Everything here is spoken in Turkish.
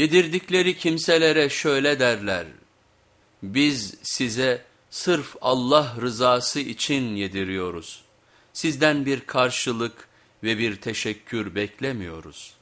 Yedirdikleri kimselere şöyle derler, biz size sırf Allah rızası için yediriyoruz. Sizden bir karşılık ve bir teşekkür beklemiyoruz.''